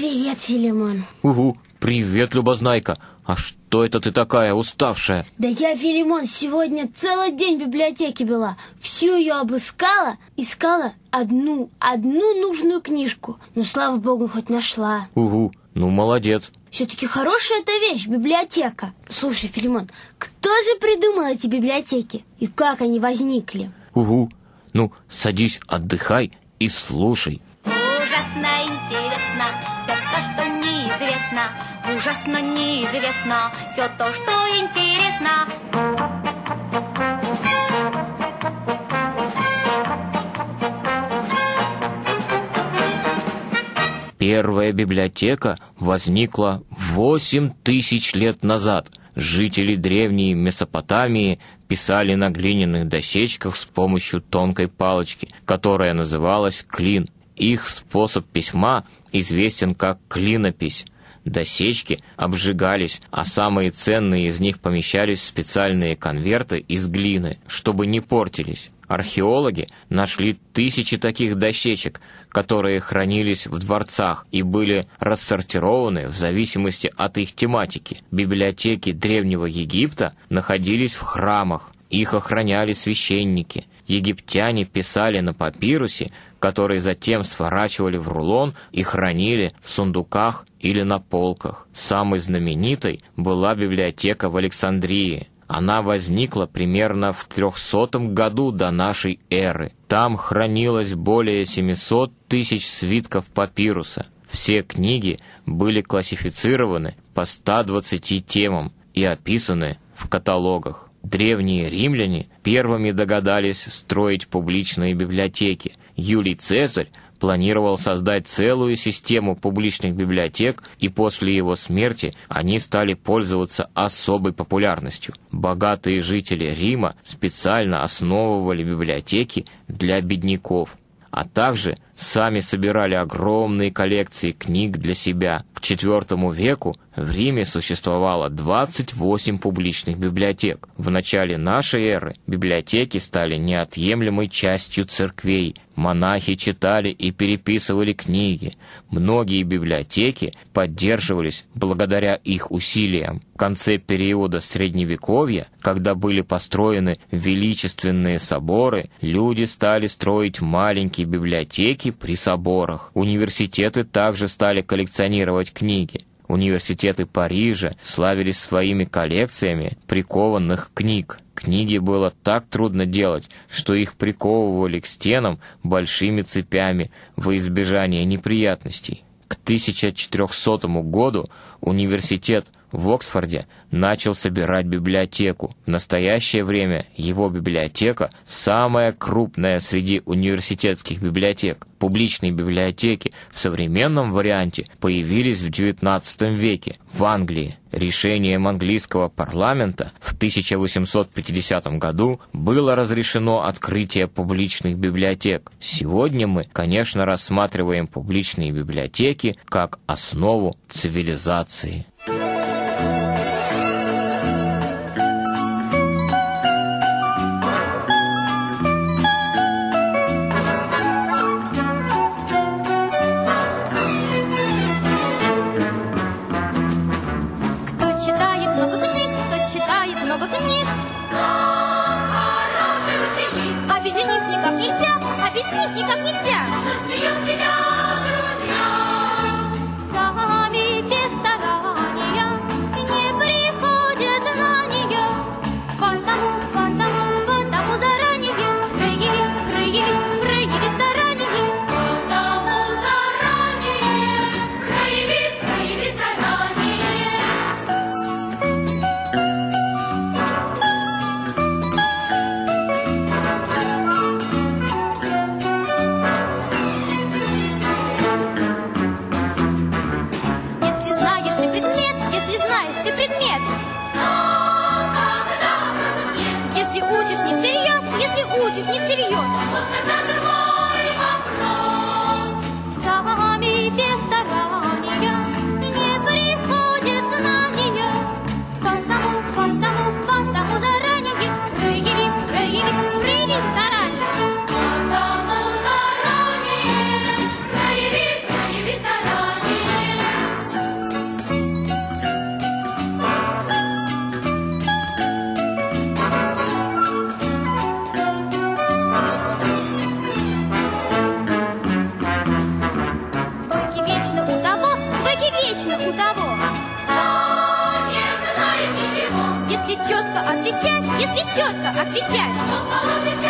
Привет, Филимон. Угу, привет, Любознайка. А что это ты такая уставшая? Да я, Филимон, сегодня целый день в библиотеке была. Всю ее обыскала, искала одну, одну нужную книжку. Ну, слава богу, хоть нашла. Угу, ну молодец. Все-таки хорошая эта вещь, библиотека. Слушай, Филимон, кто же придумал эти библиотеки? И как они возникли? Угу, ну садись, отдыхай и слушай. Неизвестно. Ужасно неизвестно все то, что интересно. Первая библиотека возникла 8 тысяч лет назад. Жители древней Месопотамии писали на глиняных дощечках с помощью тонкой палочки, которая называлась клин. Их способ письма известен как клинопись. Досечки обжигались, а самые ценные из них помещались в специальные конверты из глины, чтобы не портились. Археологи нашли тысячи таких дощечек, которые хранились в дворцах и были рассортированы в зависимости от их тематики. Библиотеки Древнего Египта находились в храмах, их охраняли священники. Египтяне писали на папирусе, который затем сворачивали в рулон и хранили в сундуках или на полках. Самой знаменитой была библиотека в Александрии. Она возникла примерно в 300 году до нашей эры. Там хранилось более 700 тысяч свитков папируса. Все книги были классифицированы по 120 темам и описаны в каталогах. Древние римляне первыми догадались строить публичные библиотеки. Юлий Цезарь планировал создать целую систему публичных библиотек, и после его смерти они стали пользоваться особой популярностью. Богатые жители Рима специально основывали библиотеки для бедняков а также сами собирали огромные коллекции книг для себя. К IV веку в Риме существовало 28 публичных библиотек. В начале нашей эры библиотеки стали неотъемлемой частью церквей. Монахи читали и переписывали книги. Многие библиотеки поддерживались благодаря их усилиям. В конце периода Средневековья, когда были построены величественные соборы, люди стали строить маленькие библиотеки при соборах. Университеты также стали коллекционировать книги. Университеты Парижа славились своими коллекциями прикованных книг. Книги было так трудно делать, что их приковывали к стенам большими цепями во избежание неприятностей. К 1400 году университет в Оксфорде начал собирать библиотеку. В настоящее время его библиотека самая крупная среди университетских библиотек. Публичные библиотеки в современном варианте появились в XIX веке в Англии. Решением английского парламента в 1850 году было разрешено открытие публичных библиотек. Сегодня мы, конечно, рассматриваем публичные библиотеки как основу цивилизации. Без никак нельзя, них никак нельзя. Засмеют тебя не всерьез, если учишь не всерьез. Четко. Получишь